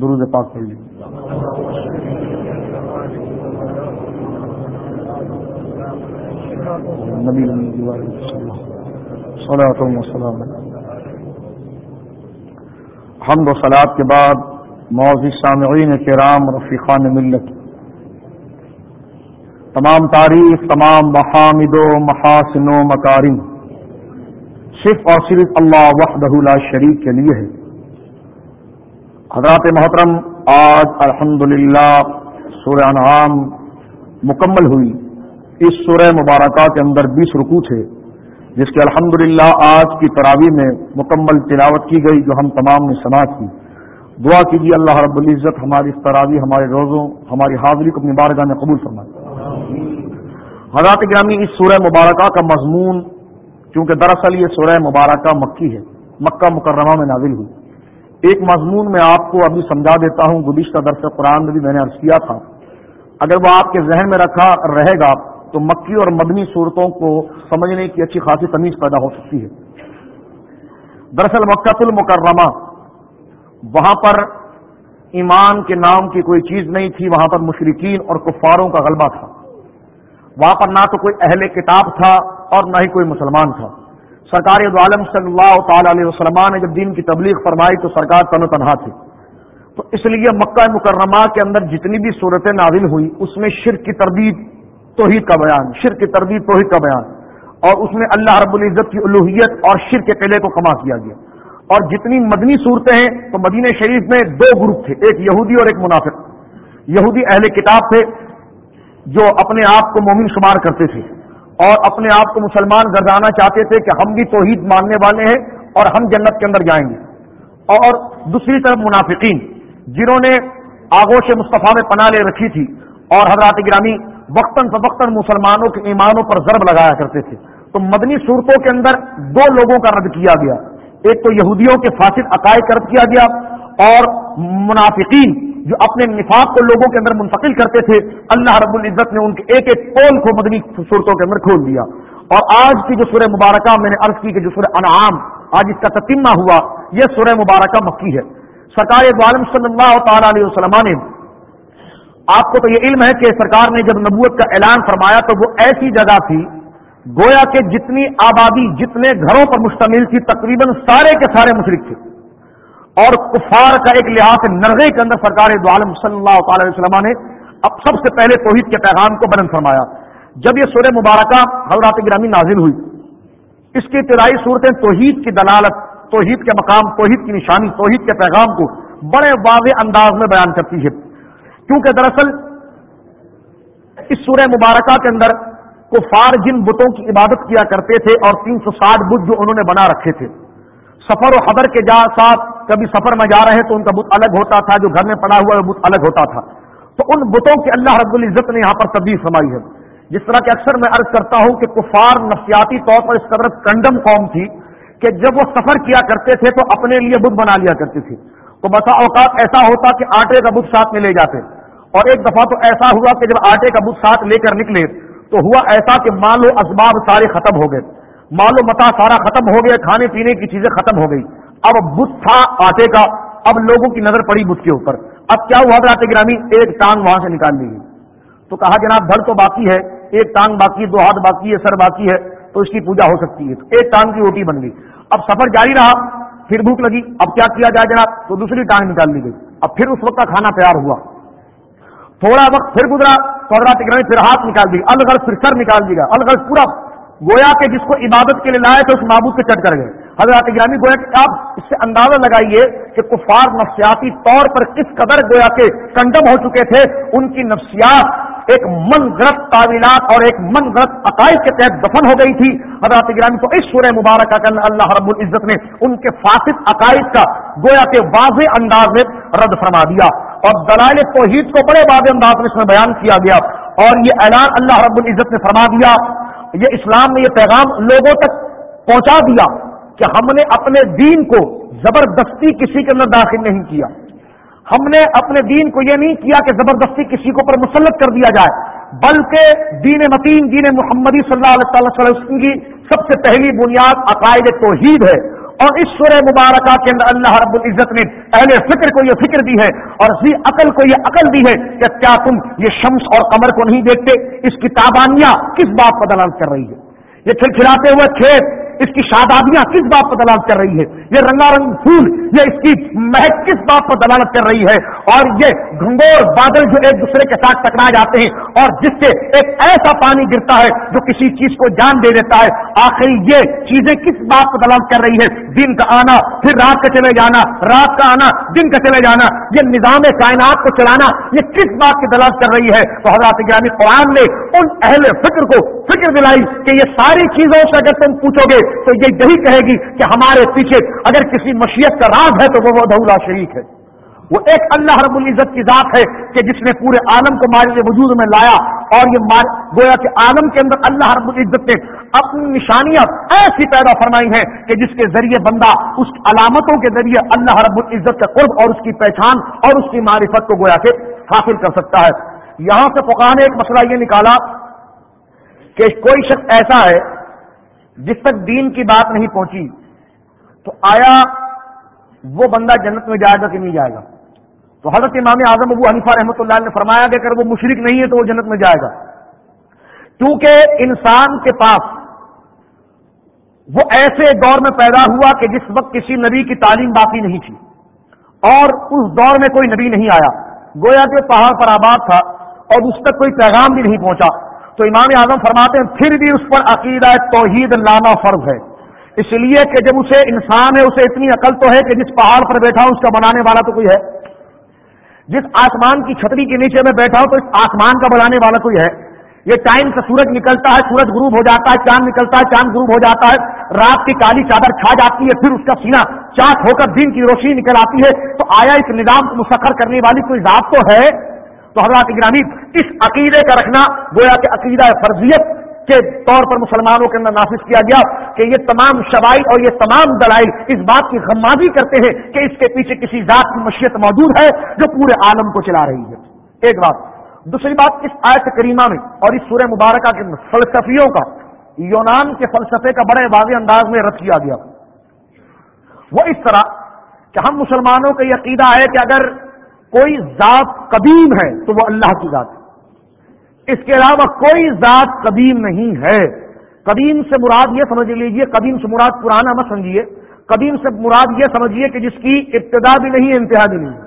درود پاک پڑھ لی نبی وسلم حمد و سلاد کے بعد موضی سامعین کرام، رفیقان ملت۔ تمام تعریف تمام محامد و محاسن و مکارم۔ صرف اور صرف اللہ وحدہ لا شریک کے لیے ہے۔ حضرات محترم، آج الحمد للہ سورہ انعام مکمل ہوئی۔ اس سورہ مبارکہ کے اندر بیس رکو تھے، جس کے الحمد آج کی تراوی میں مکمل تلاوت کی گئی، جو ہم تمام نے سماعت کی دعا کیجیے اللہ رب العزت ہماری اس تراوی ہمارے روزوں، ہماری حاضری کو اپنی بارگاہ میں قبول فرمائے۔ حضرات گرامی، اس سورہ مبارکہ کا مضمون کیونکہ دراصل یہ سورہ مبارکہ مکی ہے، مکہ مکرمہ میں نازل ہوئی۔ ایک مضمون میں آپ کو ابھی سمجھا دیتا ہوں، گزشتہ درس قرآن میں بھی میں نے عرض کیا تھا۔ اگر وہ آپ کے ذہن میں رکھا رہے گا، تو مکی اور مدنی صورتوں کو سمجھنے کی اچھی خاصی تمیز پیدا ہو سکتی ہے۔ دراصل مکہ المکرمہ، وہاں پر ایمان کے نام کی کوئی چیز نہیں تھی، وہاں پر مشرقین اور کفاروں کا غلبہ تھا۔ وہاں پر نہ تو کوئی اہل کتاب تھا اور نہ ہی کوئی مسلمان تھا۔ سرکار عالم صلی اللہ تعالی علیہ وسلم نے جب دین کی تبلیغ فرمائی تو سرکار تن تنہا تھی۔ تو اس لیے مکہ مکرمہ کے اندر جتنی بھی صورتیں نازل ہوئی، اس میں شرک کی تردید، توحید کا بیان، شرک کی تردید، توحید کا بیان۔ اور اس میں اللہ رب العزت کی الوحیت اور شرک کے قلعے کو کما کیا گیا۔ اور جتنی مدنی صورتیں ہیں، تو مدینہ شریف میں دو گروپ تھے، ایک یہودی اور ایک منافق۔ یہودی اہل کتاب تھے جو اپنے آپ کو مومن شمار کرتے تھے۔ اور اپنے آپ کو مسلمان گردانا چاہتے تھے کہ ہم بھی توحید ماننے والے ہیں اور ہم جنت کے اندر جائیں گے۔ اور دوسری طرف منافقین، جنہوں نے آگوش مصطفیٰ میں پناہ لے رکھی تھی اور حضرات گرامی وقتاً فوقتاً مسلمانوں کے ایمانوں پر ضرب لگایا کرتے تھے۔ تو مدنی صورتوں کے اندر دو لوگوں کا رد کیا گیا۔ ایک تو یہودیوں کے فاصل عقائد کا رد کیا گیا اور منافقین جو اپنے نفاق کو لوگوں کے اندر منتقل کرتے تھے، اللہ رب العزت نے ان کے ایک ایک پول کو مدنی صورتوں کے اندر کھول دیا۔ اور آج کی جو سورہ مبارکہ میں نے عرض کی کہ جو سورہ انعام آج اس کا تتمہ ہوا، یہ سورہ مبارکہ مکی ہے۔ سرکار عالم صلی اللہ تعالی علیہ وسلم نے آپ کو تو یہ علم ہے کہ سرکار نے جب نبوت کا اعلان فرمایا تو وہ ایسی جگہ تھی، گویا کہ جتنی آبادی، جتنے گھروں پر مشتمل تھی، تقریباً سارے کے سارے مشرق تھے۔ اور کفار کا ایک لحاظ نرغے کے اندر سرکار دعالم صلی اللہ تعالی علیہ وسلم نے اب سب سے پہلے توحید کے پیغام کو بلند فرمایا۔ جب یہ سورہ مبارکہ حضرات گرامی نازل ہوئی، اس کی ابتدائی صورتیں توحید کی دلالت، توحید کے مقام، توحید کی نشانی، توحید کے پیغام کو بڑے واضح انداز میں بیان کرتی ہے۔ کیونکہ دراصل اس سورہ مبارکہ کے اندر کفار جن بتوں کی عبادت کیا کرتے تھے اور تین سو ساٹھ بت جو انہوں نے بنا رکھے تھے، سفر و حضر کے جا ساتھ کبھی سفر میں جا رہے ہیں تو ان کا بت الگ ہوتا تھا، جو گھر میں پڑا ہوا بت الگ ہوتا تھا۔ تو ان بتوں کی اللہ رب العزت نے یہاں پر تبدیل فرمائی ہے۔ جس طرح کہ اکثر میں عرض کرتا ہوں کہ کفار نفسیاتی طور پر اس قدر کنڈم قوم تھی کہ جب وہ سفر کیا کرتے تھے تو اپنے لیے بت بنا لیا کرتے تھے تو بسا اوقات ایسا ہوتا کہ آٹے کا بت ساتھ میں لے جاتے۔ اور ایک دفعہ تو ایسا ہوا کہ جب آٹے کا بت ساتھ لے کر نکلے تو ہوا ایسا کہ مالو اسباب سارے ختم ہو گئے۔ مالو متا سارا ختم ہو گیا، کھانے پینے کی چیزیں ختم ہو گئی اب بت تھا آٹے کا، اب لوگوں کی نظر پڑی بت کے اوپر۔ اب کیا ہوا آٹے گرامی؟ ایک ٹانگ وہاں سے نکال لی۔ گئی تو کہا، جناب دھڑ تو باقی ہے، ایک ٹانگ باقی دو ہاتھ باقی ہے، سر باقی ہے، تو اس کی پوجا ہو سکتی ہے۔ تو ایک ٹانگ کی روٹی بن گئی۔ اب سفر جاری رہا، پھر بھوک لگی۔ اب کیا کیا جائے جناب؟ تو دوسری ٹانگ نکال لی گئی۔ اب پھر اس وقت کا کھانا تیار ہوا۔ تھوڑا وقت پھر گزرا، تو حضرات گرامی پھر ہاتھ نکال دی۔ الغرض پھر سر نکال دی گا الغرض پورا گویا کے جس کو عبادت کے لیے لائے تو اس معبود سے چٹ کر گئے۔ حضرات گرامی گویا کہ آپ اس سے اندازہ لگائیے کہ کفار نفسیاتی طور پر کس قدر گویا کے کنڈم ہو چکے تھے، ان کی نفسیات ایک من گرت تعویلات اور ایک من گرت عقائد کے تحت دفن ہو گئی تھی۔ حضرات گرامی کو اس سورہ مبارکہ کا اللہ رب العزت نے ان کے فاسد عقائد کا گویا کے واضح انداز میں رد فرما دیا اور دلائل توحید کو بڑے واضح انداز میں اس میں بیان کیا گیا اور یہ اعلان اللہ رب العزت نے فرما دیا۔ یہ اسلام نے یہ پیغام لوگوں تک پہنچا دیا۔ کہ ہم نے اپنے دین کو زبردستی کسی کے اندر داخل نہیں کیا۔ ہم نے اپنے دین کو یہ نہیں کیا کہ زبردستی کسی کو پر مسلط کر دیا جائے، بلکہ دین متین، دین محمدی صلی اللہ علیہ وسلم کی سب سے پہلی بنیاد عقائد توحید ہے۔ اور اس سورہ مبارکہ کے اندر اللہ رب العزت نے اہل فکر کو یہ فکر دی ہے اور اسی عقل کو یہ عقل دی ہے کہ کیا تم یہ شمس اور قمر کو نہیں دیکھتے؟ اس کی تابانیاں کس بات پر دلالت کر رہی ہے؟ یہ کھلکھلاتے ہوئے کھیت اس کی شادابیاں کس بات پر دلال کر رہی ہے یہ رنگا رنگ پھول، یہ اس کی مہک کس بات پر دلالت کر رہی ہے؟ اور یہ گھنگور بادل جو ایک دوسرے کے ساتھ ٹکرا جاتے ہیں، اور جس سے ایک ایسا پانی گرتا ہے جو کسی چیز کو جان دے دیتا ہے۔ آخر یہ چیزیں کس بات پر دلالت کر رہی ہے؟ دن کا آنا، پھر رات کا چلے جانا، رات کا آنا، دن کا چلے جانا۔ یہ نظام کائنات کو چلانا، یہ کس بات کی دلالت کر رہی ہے؟ تو حضرات گرامی قرآن نے ان اہل فکر کو فکر دلائی کہ یہ ساری چیزوں سے اگر تم پوچھو گے، تو یہ یہی کہے گی کہ ہمارے پیچھے اگر کسی مشیت کا راز ہے تو وہ دھولا شریک ہے۔ وہ ایک اللہ رب العزت کی ذات ہے کہ جس نے پورے عالم کو مارے وجود میں لایا اور یہ گویا کہ عالم کے اندر اللہ رب العزت نے اپنی نشانیاں ایسی پیدا فرمائی ہیں کہ جس کے ذریعے بندہ اس علامتوں کے ذریعے اللہ رب العزت کا قرب اور اس کی پہچان اور اس کی معرفت کو گویا کے حاصل کر سکتا ہے۔ یہاں سے فقہ نے ایک مسئلہ یہ نکالا کہ کوئی شخص ایسا ہے جس تک دین کی بات نہیں پہنچی۔ تو آیا، وہ بندہ جنت میں جائے گا کہ نہیں جائے گا؟ تو حضرت امام اعظم ابو حنیفہ رحمۃ اللہ نے فرمایا کہ اگر وہ مشرق نہیں ہے تو وہ جنت میں جائے گا۔ کیونکہ انسان کے پاس وہ ایسے دور میں پیدا ہوا کہ جس وقت کسی نبی کی تعلیم باقی نہیں تھی، اور اس دور میں کوئی نبی نہیں آیا۔ گویا کہ پہاڑ پر آباد تھا اور اس تک کوئی پیغام بھی نہیں پہنچا۔ تو امام اعظم فرماتے ہیں، پھر بھی اس پر عقیدہ توحید لانا فرض ہے۔ اس لیے کہ جب اسے انسان ہے، اسے اتنی عقل تو ہے کہ جس پہاڑ پر بیٹھا ہوں، اس کا بنانے والا تو کوئی ہے۔ جس آسمان کی چھتری کے نیچے میں بیٹھا ہوں، تو اس آسمان کا بنانے والا کوئی ہے۔ یہ ٹائم سے سورج نکلتا ہے، سورج غروب ہو جاتا ہے، چاند نکلتا ہے، چاند غروب ہو جاتا ہے۔ رات کی کالی چادر چھا جاتی ہے، پھر اس کا سینہ چاک ہو کر دن کی روشنی نکل آتی ہے۔ تو آیا اس نظام کو مسخر کرنے والی کوئی ذات تو ہے؟ تو حضرات گرامی اس عقیدے کا رکھنا گویا کہ عقیدہ فرضیت کے طور پر مسلمانوں کے اندر نافذ کیا گیا کہ یہ تمام شوائی اور یہ تمام دلائل اس بات کی غمازی کرتے ہیں کہ اس کے پیچھے کسی ذات کی مشیت موجود ہے جو پورے عالم کو چلا رہی ہے۔ ایک بات، دوسری بات، اس آیت کریمہ میں اور اس سورہ مبارکہ کے فلسفیوں کا، یونان کے فلسفے کا بڑے واضح انداز میں رد کیا گیا۔ وہ اس طرح کہ ہم مسلمانوں کا یہ عقیدہ ہے کہ اگر کوئی ذات قدیم ہے تو وہ اللہ کی ذات ہے۔ اس کے علاوہ کوئی ذات قدیم نہیں ہے۔ قدیم سے مراد یہ سمجھ لیجیے، قدیم سے مراد پرانا مت سمجھیے قدیم سے مراد یہ سمجھیے کہ جس کی ابتدا بھی نہیں ہے، انتہا بھی نہیں ہے۔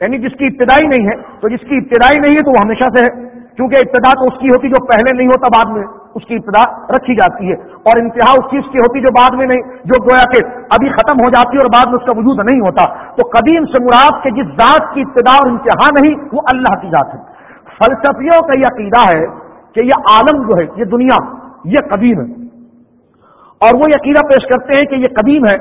یعنی جس کی ابتدائی نہیں ہے، تو جس کی ابتدائی نہیں ہے تو وہ ہمیشہ سے ہے۔ کیونکہ ابتدا تو اس کی ہوتی جو پہلے نہیں ہوتا بعد میں، اس کی ابتدا رکھی جاتی ہے۔ اور انتہا اس چیز کی ہوتی جو بعد میں نہیں، جو گویا کہ ابھی ختم ہو جاتی ہے اور بعد میں اس کا وجود نہیں ہوتا۔ تو قدیم سے مراد کے جس ذات کی ابتدا اور انتہا نہیں، وہ اللہ کی ذات ہے۔ فلسفیوں کا یہ عقیدہ ہے کہ یہ عالم جو ہے، یہ دنیا، یہ قدیم ہے۔ اور وہ یہ عقیدہ پیش کرتے ہیں کہ یہ قدیم ہے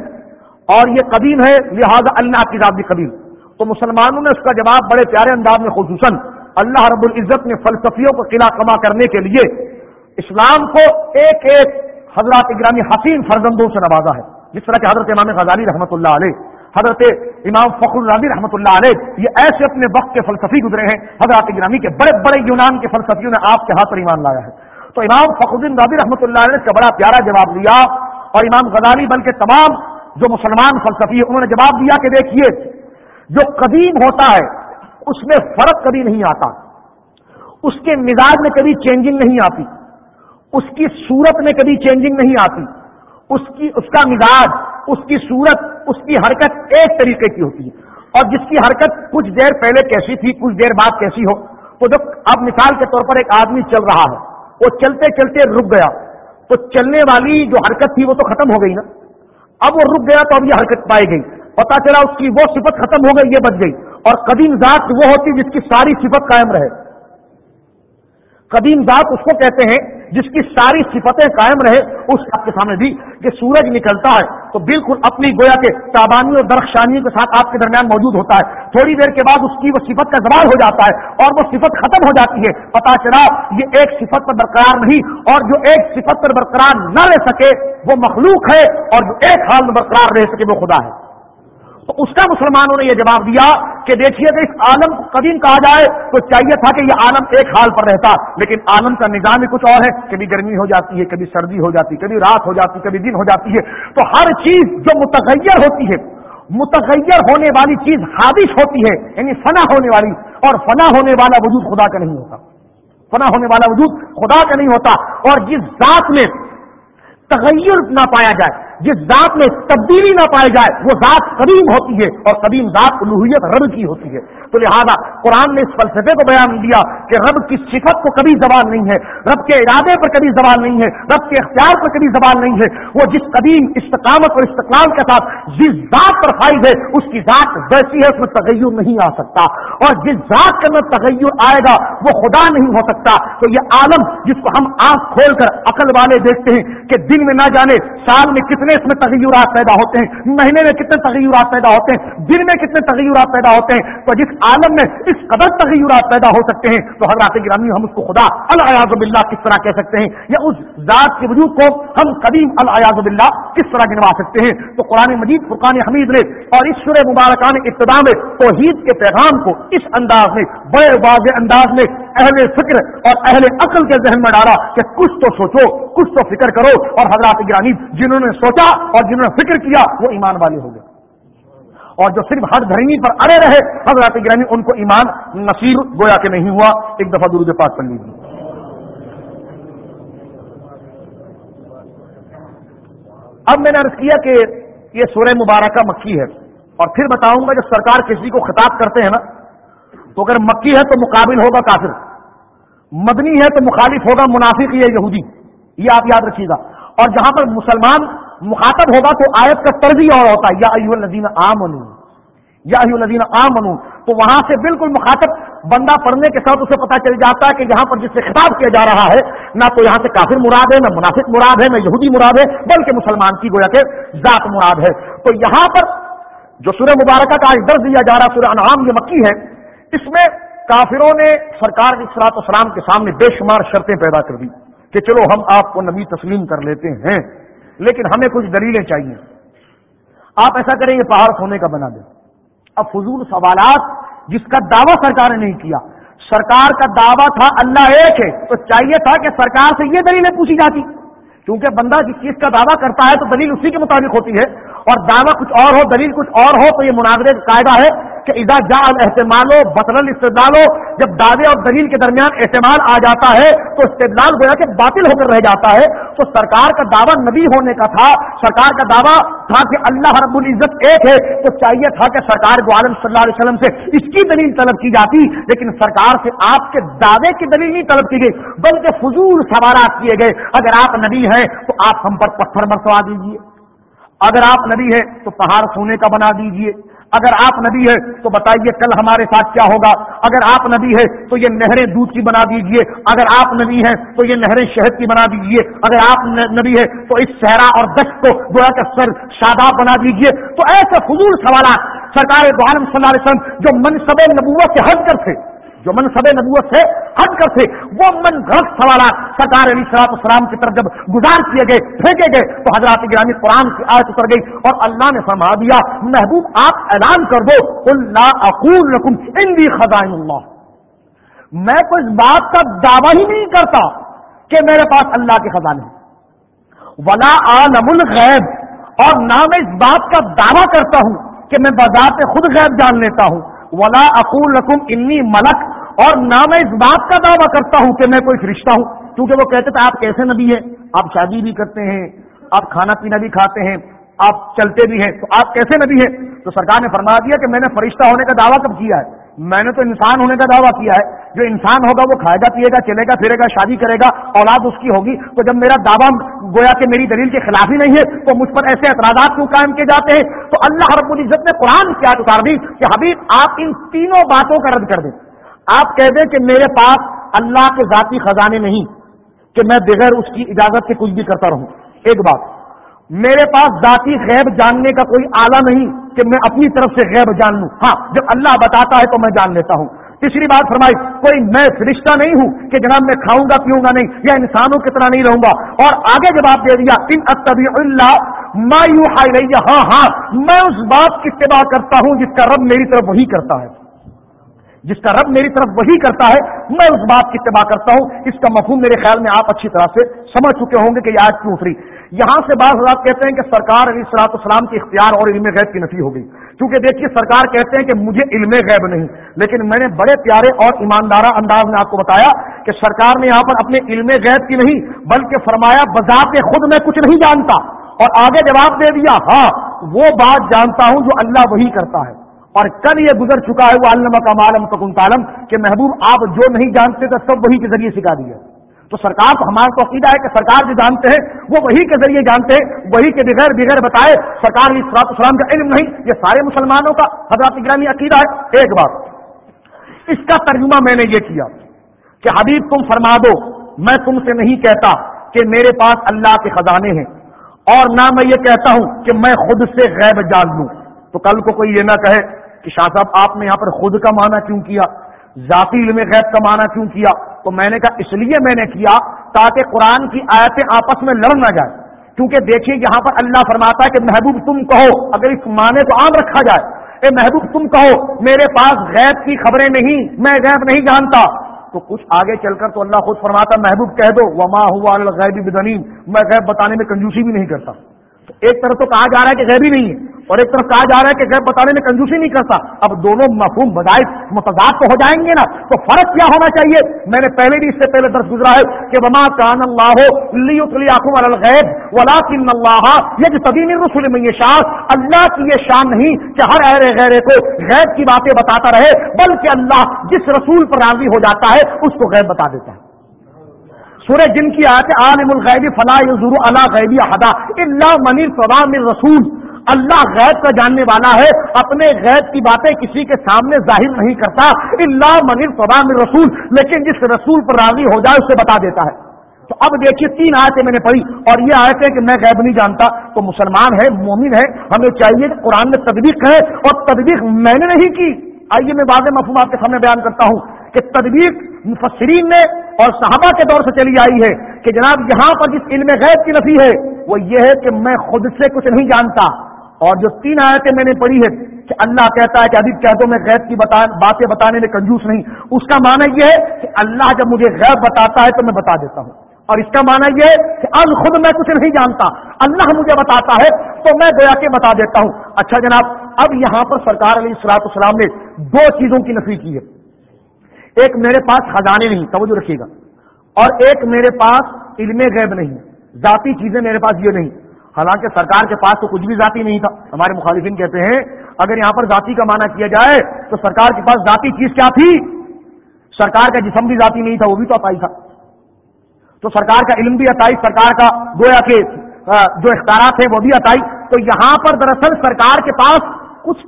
اور یہ قدیم ہے، لہذا اللہ کی بھی قدیم۔ تو مسلمانوں نے اس کا جواب بڑے پیارے انداز میں خصوصاً اللہ رب العزت نے فلسفیوں کو قلعہ کما کرنے کے لیے اسلام کو ایک ایک حضرات اگرامی حسین فرزندوں سے نوازا ہے۔ جس طرح کہ حضرت امام غزالی رحمۃ اللہ علیہ حضرت امام فخر الرابی رحمۃ اللہ علیہ، یہ ایسے اپنے وقت کے فلسفی گزرے ہیں حضرات اگرامی کے بڑے بڑے یونان کے فلسفیوں نے آپ کے ہاتھ پر ایمان لایا ہے۔ تو امام فخر الدین رابی رحمۃ اللہ علیہ کا بڑا پیارا جواب دیا اور امام غزالی بلکہ تمام جو مسلمان فلسفی ہے انہوں نے جواب دیا کہ دیکھیے، جو قدیم ہوتا ہے، اس میں فرق کبھی نہیں آتا۔ اس کے مزاج میں کبھی چینجنگ نہیں آتی۔ اس کی صورت میں کبھی چینجنگ نہیں آتی۔ اس کی، اس کا مزاج اس کی صورت، اس کی حرکت ایک طریقے کی ہوتی ہے۔ اور جس کی حرکت کچھ دیر پہلے کیسی تھی، کچھ دیر بعد کیسی ہو، تو جب اب مثال کے طور پر ایک آدمی چل رہا ہے، وہ چلتے چلتے رک گیا۔ تو چلنے والی جو حرکت تھی، وہ تو ختم ہو گئی نا۔ اب وہ رک گیا تو اب یہ حرکت پائی گئی۔ پتا چلا اس کی وہ صفت ختم ہو گئی، یہ بچ گئی۔ اور قدیم ذات وہ ہوتی جس کی ساری صفت قائم رہے۔ قدیم ذات اس کو کہتے ہیں جس کی ساری صفتیں قائم رہے، اس آپ کے سامنے دی کہ سورج نکلتا ہے تو بالکل اپنی گویا کے تابانی اور درخشانی کے ساتھ آپ کے درمیان موجود ہوتا ہے۔ تھوڑی دیر کے بعد اس کی وہ صفت کا زوال ہو جاتا ہے اور وہ صفت ختم ہو جاتی ہے۔ پتا چلا، یہ ایک صفت پر برقرار نہیں اور جو ایک صفت پر برقرار نہ رہ سکے، وہ مخلوق ہے اور جو ایک حال میں برقرار رہ سکے وہ خدا ہے۔ تو اس کا مسلمانوں نے یہ جواب دیا کہ دیکھیے اگر اس عالم کو قدیم کہا جائے تو چاہیے تھا کہ یہ عالم ایک حال پر رہتا، لیکن عالم کا نظام ہی کچھ اور ہے، کبھی گرمی ہو جاتی ہے، کبھی سردی ہو جاتی ہے کبھی رات ہو جاتی، کبھی دن ہو جاتی ہے۔ تو ہر چیز جو متغیر ہوتی ہے، متغیر ہونے والی چیز حادث ہوتی ہے یعنی فنا ہونے والی، اور فنا ہونے والا وجود خدا کا نہیں ہوتا۔ فنا ہونے والا وجود خدا کا نہیں ہوتا۔ اور جس ذات میں تغیر نہ پایا جائے جس ذات میں تبدیلی نہ پائی جائے، وہ ذات قدیم ہوتی ہے اور قدیم ذات الوحیت رب کی ہوتی ہے۔ تو لہذا قرآن نے اس فلسفے کو بیان دیا کہ رب کی صفت کو کبھی زبان نہیں ہے، رب کے ارادے پر کبھی زبان نہیں ہے، رب کے اختیار پر کبھی زبان نہیں ہے۔ وہ جس قدیم استقامت اور استقلال کے ساتھ جس ذات پر فائد ہے، اس کی ذات ویسی ہے، اس میں تغیر نہیں آ سکتا۔ اور جس ذات کے اندر تغیر آئے گا، وہ خدا نہیں ہو سکتا۔ تو یہ عالم جس کو ہم آنکھ کھول کر عقل والے دیکھتے ہیں کہ دن میں نہ جانے سال میں کتنے اس میں تغیرات پیدا ہوتے ہیں، مہینے میں کتنے تغیرات پیدا ہوتے ہیں، دن میں کتنے تغیرات پیدا ہوتے ہیں، تو جس عالم میں اس قدر تغیرات پیدا ہو سکتے ہیں، تو حضرات گرامی ہم اس کو خدا الیاز باللہ کس طرح کہہ سکتے ہیں، یا اس ذات کے وجود کو ہم قدیم الیاز باللہ کس طرح گنوا سکتے ہیں۔ تو قرآن مجید، فرقان حمید نے اور اس سر مبارکان ابتدا میں توحید کے پیغام کو اس انداز میں، بڑے واضح انداز میں اہل فکر اور اہل عقل کے ذہن میں ڈالا کہ کچھ تو سوچو، کچھ تو فکر کرو۔ اور حضرات گرانی جنہوں نے سوچا اور جنہوں نے فکر کیا، وہ ایمان والے ہو گئے۔ اور جو صرف ہر دھرمی پر اڑے رہے حضرات گرانی ان کو ایمان نصیر گویا کہ نہیں ہوا، ایک دفعہ درود پاک پڑھ لیجیے اب میں نے عرض کیا کہ یہ سورہ مبارکہ مکی ہے، اور پھر بتاؤں گا جب سرکار کسی کو خطاب کرتے ہیں نا، تو اگر مکی ہے تو مقابل ہوگا کافر، مدنی ہے تو مخالف ہوگا منافق یا یہودی، یہ آپ یاد رکھیے گا۔ اور جہاں پر مسلمان مخاطب ہوگا تو آیت کا طرز ہی اور ہوتا ہے، یا ایو الذین آمنو، یا ایو الذین آمنو۔ تو وہاں سے بالکل مخاطب بندہ پڑھنے کے ساتھ اسے پتا چل جاتا ہے کہ یہاں پر جس سے خطاب کیا جا رہا ہے، نہ تو یہاں سے کافر مراد ہے، نہ منافق مراد ہے، نہ یہودی مراد ہے، بلکہ مسلمان کی گویا کہ ذات مراد ہے۔ تو یہاں پر جو سورہ مبارکہ کا آج درج دیا جا رہا سورہ انعام یہ مکی ہے، اس میں کافروں نے سرکار اصلاط اسلام کے سامنے بے شمار شرطیں پیدا کر دی کہ چلو ہم آپ کو نبی تسلیم کر لیتے ہیں۔ لیکن ہمیں کچھ دلیلیں چاہیے۔ آپ ایسا کریں یہ پہاڑ سونے کا بنا دیں۔ اب فضول سوالات جس کا دعویٰ سرکار نے نہیں کیا۔ سرکار کا دعویٰ تھا اللہ ایک ہے، تو چاہیے تھا کہ سرکار سے یہ دلیلیں پوچھی جاتی۔ کیونکہ بندہ جس چیز کا دعویٰ کرتا ہے تو دلیل اسی کے مطابق ہوتی ہے۔ اور دعویٰ کچھ اور ہو، دلیل کچھ اور ہو، تو یہ مناظرے کا قاعدہ ہے۔ کہ ادا جا احتمال ہو بطل استدلال ہو جب دعوے اور دلیل کے درمیان احتمال آ جاتا ہے، تو استدلال گویا کہ باطل ہو کر رہ جاتا ہے۔ تو سرکار کا دعویٰ نبی ہونے کا تھا، سرکار کا دعویٰ تھا کہ اللہ رب العزت ایک ہے۔ تو چاہیے تھا کہ سرکار کو عالم صلی اللہ علیہ وسلم سے اس کی دلیل طلب کی جاتی، لیکن سرکار سے آپ کے دعوے کی دلیل نہیں طلب کی گئی، بلکہ فضول سوالات کیے گئے۔ اگر آپ نبی ہیں، تو آپ ہم پر پتھر برسوا دیجیے اگر آپ نبی ہیں، تو پہاڑ سونے کا بنا دیجیے اگر آپ نبی ہے تو بتائیے کل ہمارے ساتھ کیا ہوگا؟ اگر آپ نبی ہے تو یہ نہریں دودھ کی بنا دیجیے اگر آپ نبی ہیں تو یہ نہریں شہد کی بنا دیجیے اگر آپ نبی ہے تو اس صحرا اور دشت کو گویا کا سر شاداب بنا دیجیے تو ایسے فضول سوالات سرکار دعالم صلی اللہ علیہ وسلم جو منصب نبوت سے ہٹ کر تھے۔ جو منصب نبوت سے ہٹ کر تھے، وہ من گھر سوالات سرکار علی سلاط السلام کی طرف جب گزار کیے گئے پھینکے گئے، تو حضرات گرانی قرآن کی آیت اتر گئی اور اللہ نے فرما دیا، محبوب آپ اعلان کر دو اللہ اقول رقم اندی خزائن اللہ۔ میں تو اس بات کا دعویٰ ہی نہیں کرتا کہ میرے پاس اللہ کے خزانے ولا عالم الغیب۔ اور نہ میں اس بات کا دعویٰ کرتا ہوں کہ میں بذات خود غیب جان لیتا ہوں۔ ولا اقول رقم انی ملک اور نہ میں اس بات کا دعویٰ کرتا ہوں کہ میں کوئی فرشتہ ہوں، کیونکہ وہ کہتے تھے، آپ کیسے نبی ہیں؟ آپ شادی بھی کرتے ہیں، آپ کھانا پینا بھی کھاتے ہیں، آپ چلتے بھی ہیں، تو آپ کیسے نبی ہیں؟ تو سرکار نے فرما دیا کہ میں نے فرشتہ ہونے کا دعویٰ کب کیا ہے؟ میں نے تو انسان ہونے کا دعویٰ کیا ہے، جو انسان ہوگا وہ کھائے گا، پیے گا، چلے گا، پھرے گا، شادی کرے گا، اولاد اس کی ہوگی، تو جب میرا دعویٰ گویا کہ میری دلیل کے خلاف ہی نہیں ہے، تو مجھ پر ایسے اعتراضات کیوں قائم کیے جاتے ہیں؟ تو اللہ رب العزت نے قرآن کیا اتار دی کہ حبیب، آپ ان تینوں باتوں کا رد کر دیں۔ آپ کہہ دیں کہ میرے پاس اللہ کے ذاتی خزانے نہیں، کہ میں بغیر اس کی اجازت سے کچھ بھی کرتا رہوں۔ ایک بات، میرے پاس ذاتی غیب جاننے کا کوئی آلہ نہیں کہ میں اپنی طرف سے غیب جان لوں۔ ہاں جب اللہ بتاتا ہے تو میں جان لیتا ہوں۔ تیسری بات فرمائی، کوئی میں فرشتہ نہیں ہوں کہ جناب میں کھاؤں گا، پیوں گا نہیں، یا انسانوں کی طرح نہیں رہوں گا۔ اور آگے جواب دے دیا، ان اتبی اللہ مایو ہائی ہاں ہاں میں اس بات کی اتباع کرتا ہوں جس کا رب میری طرف وہی کرتا ہے۔ جس کا رب میری طرف وہی کرتا ہے، میں اس بات کی اتباع کرتا ہوں اس کا مفہوم میرے خیال میں آپ اچھی طرح سے سمجھ چکے ہوں گے کہ یہ آج کیوں اتری۔ یہاں سے بعض حضرات کہتے ہیں کہ سرکار علی سلاط اسلام کے اختیار اور علم غیب کی نفی ہو گئی۔ کیونکہ دیکھیے، سرکار کہتے ہیں کہ مجھے علم غیب نہیں، لیکن میں نے بڑے پیارے اور ایماندارہ انداز میں آپ کو بتایا کہ سرکار نے یہاں پر اپنے علم غیب کی نہیں، بلکہ فرمایا، بذات خود میں کچھ نہیں جانتا۔ اور آگے جواب دے دیا ہاں وہ بات جانتا ہوں جو اللہ وہی کرتا ہے۔ اور کل یہ گزر چکا ہے وہ علامہ کا معلوم تکن تعلم کہ محبوب آپ جو نہیں جانتے تھے سب وہی کے ذریعے سکھا دیا تو سرکار کو ہمارا تو عقیدہ ہے کہ سرکار جو جانتے ہیں وہ وہی کے ذریعے جانتے ہیں، وہی کے بغیر بغیر بتائے۔ سرکار سرات اسلام کا علم نہیں، یہ سارے مسلمانوں کا حضرات گرامی عقیدہ ہے۔ ایک بات، اس کا ترجمہ میں نے یہ کیا کہ حبیب تم فرما دو، میں تم سے نہیں کہتا کہ میرے پاس اللہ کے خزانے ہیں۔ اور نہ میں یہ کہتا ہوں کہ میں خود سے غیب جان لوں۔ تو کل کو کوئی یہ نہ کہے کہ شاہ صاحب آپ نے یہاں پر خود کا معنی کیوں کیا؟ ذاتی علم غیب کا معنی کیوں کیا؟ تو میں نے کہا اس لیے میں نے کیا تاکہ قرآن کی آیتیں آپس میں لڑ نہ جائے کیونکہ دیکھیے یہاں پر اللہ فرماتا ہے کہ محبوب تم کہو، اگر اس معنی کو عام رکھا جائے، اے محبوب تم کہو، میرے پاس غیب کی خبریں نہیں، میں غیب نہیں جانتا۔ تو کچھ آگے چل کر تو اللہ خود فرماتا محبوب کہہ دو، وما ہوا غیب بدنیم میں غیب بتانے میں کنجوسی بھی نہیں کرتا۔ ایک طرف تو کہا جا رہا ہے کہ غیبی نہیں ہے۔ اور ایک طرف کہا جا رہا ہے کہ غیب بتانے میں کنجوسی نہیں کرتا، اب دونوں مفہوم بدائش متضاد تو ہو جائیں گے نا، تو فرق کیا ہونا چاہیے؟ میں نے پہلے بھی اس سے پہلے درس گزرا ہے کہ وما کان اللہ الغیب ولاکن اللہ یہ تبین رسول میں یہ شان اللہ کی یہ شان نہیں کہ ہر اہر غیرے کو غیب کی باتیں بتاتا رہے، بلکہ اللہ جس رسول پر راضی ہو جاتا ہے، اس کو غیب بتا دیتا ہے۔ سورہ جن کی آتے عالم الغیبی فلاح ضرور اللہ غیبی احدا اللہ منیر فضام رسول۔ اللہ غیب کا جاننے والا ہے، اپنے غیب کی باتیں کسی کے سامنے ظاہر نہیں کرتا۔ اللہ منیر فضام رسول، لیکن جس رسول پر راضی ہو جائے، اسے بتا دیتا ہے۔ تو اب دیکھیے، تین آیتیں میں نے پڑھی، اور یہ آیتیں کہ میں غیب نہیں جانتا۔ تو مسلمان ہے، مومن ہے، ہمیں چاہیے کہ قرآن میں تدبیق ہے اور تدبیق میں نے نہیں کی۔ آئیے میں واضح مفہوم آپ کے سامنے بیان کرتا ہوں کہ تدبیق مفسرین نے اور صحابہ کے دور سے چلی آئی ہے کہ جناب، یہاں پر جس علم غیب کی نفی ہے، وہ یہ ہے کہ میں خود سے کچھ نہیں جانتا۔ اور جو تین آیتیں میں نے پڑھی ہے کہ اللہ کہتا ہے کہ ابھی کہہ دو میں غیب کی باتیں بتانے میں کنجوس نہیں۔ اس کا معنی یہ ہے کہ اللہ جب مجھے غیب بتاتا ہے تو میں بتا دیتا ہوں۔ اور اس کا معنی یہ ہے کہ اب خود میں کچھ نہیں جانتا۔ اللہ مجھے بتاتا ہے تو میں گویا کے بتا دیتا ہوں۔ اچھا جناب، اب یہاں پر سرکار علیہ السلاط اسلام نے دو چیزوں کی نفی کی ہے۔ ایک میرے پاس خزانے نہیں، توجہ رکھیے گا۔ اور ایک میرے پاس علم غیب نہیں۔ ذاتی چیزیں میرے پاس یہ نہیں۔ حالانکہ سرکار کے پاس تو کچھ بھی ذاتی نہیں تھا۔ ہمارے مخالفین کہتے ہیں، اگر یہاں پر ذاتی کا معنی کیا جائے تو سرکار کے پاس ذاتی چیز کیا تھی؟ سرکار کا جسم بھی ذاتی نہیں تھا، وہ بھی تو اپائی تھا۔ تو سرکار کا علم بھی عطائی سرکار کا گویا کے جو اختیارات ہیں وہ بھی عطائی تو یہاں پر دراصل سرکار کے پاس کچھ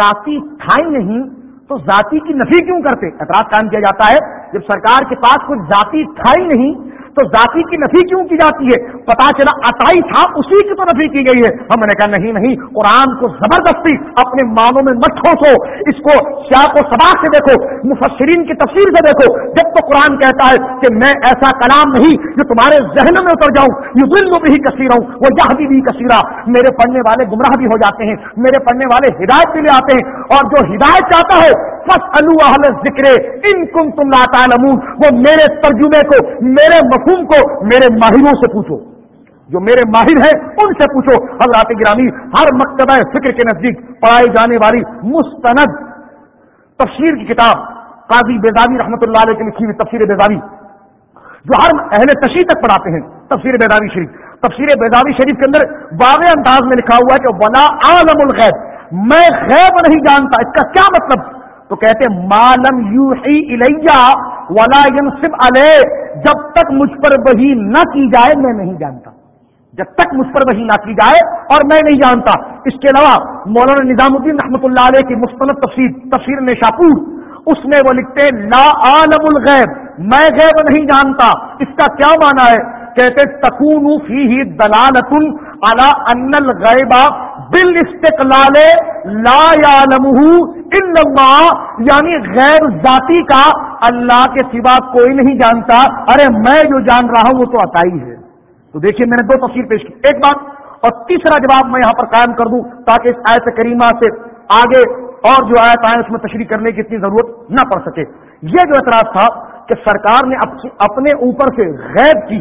ذاتی تھا ہی نہیں، تو ذاتی کی نفی کیوں کرتے؟ اعتراض قائم کیا جاتا ہے، جب سرکار کے پاس کچھ ذاتی تھا ہی نہیں تو ذاتی کی نفی کیوں کی جاتی ہے؟ پتا چلا عطائی تھا، اسی کی تو نفی کی گئی ہے۔ ہم نے کہا نہیں نہیں، قرآن کو زبردستی اپنے معنوں میں مت ٹھوسو اس کو سیاق و سباق سے دیکھو، مفسرین کی تفسیر سے دیکھو۔ جب تو قرآن کہتا ہے کہ میں ایسا کلام نہیں جو تمہارے ذہن میں اتر جاؤں یہ دل میں بھی کثیر ہوں وہ یہ بھی کثیرہ میرے پڑھنے والے گمراہ بھی ہو جاتے ہیں، میرے پڑھنے والے ہدایت بھی لے آتے ہیں۔ اور جو ہدایت چاہتا ہے ذکر ان کم تم لاتا وہ میرے ترجمے کو، میرے مفہوم کو، میرے ماہروں سے پوچھو۔ جو میرے ماہر ہیں، ان سے پوچھو۔ حضرات گرامی، ہر مکتبہ فکر کے نزدیک پڑھائی جانے والی مستند تفسیر کی کتاب، قاضی بیداوی رحمۃ اللہ علیہ کی لکھی ہوئی تفسیر بیداوی جو ہر اہل تشریح تک پڑھاتے ہیں، تفسیر بیداوی شریف۔ تفسیر بیداوی شریف کے اندر واضح انداز میں لکھا ہوا ہے کہ ولا عالم الغیب۔ میں غیب نہیں جانتا، اس کا کیا مطلب؟ تو کہتے مالم یو ہی الیا ولا ینصب علیہ. جب تک مجھ پر وہی نہ کی جائے، میں نہیں جانتا۔ جب تک مجھ پر وہی نہ کی جائے اور میں نہیں جانتا۔ اس کے علاوہ مولانا نظام الدین رحمۃ اللہ علیہ کی مستند تفسیر تفسیر نے شاپور اس میں وہ لکھتے لا عالم الغیب. میں غیب نہیں جانتا۔ اس کا کیا مانا ہے؟ کہتے تکون فی ہی دلالت ان الغیبا بل استقلال لا اللہ یعنی غیر ذاتی کا اللہ کے سوا کوئی نہیں جانتا۔ ارے میں جو جان رہا ہوں وہ تو عطائی ہے۔ تو دیکھیے میں نے دو تفصیل پیش کی۔ ایک بات اور تیسرا جواب میں یہاں پر قائم کر دوں تاکہ اس آیت کریمہ سے آگے اور جو آیت آئے اس میں تشریح کرنے کی اتنی ضرورت نہ پڑ سکے۔ یہ جو اعتراض تھا کہ سرکار نے اپنے اوپر سے غیب کی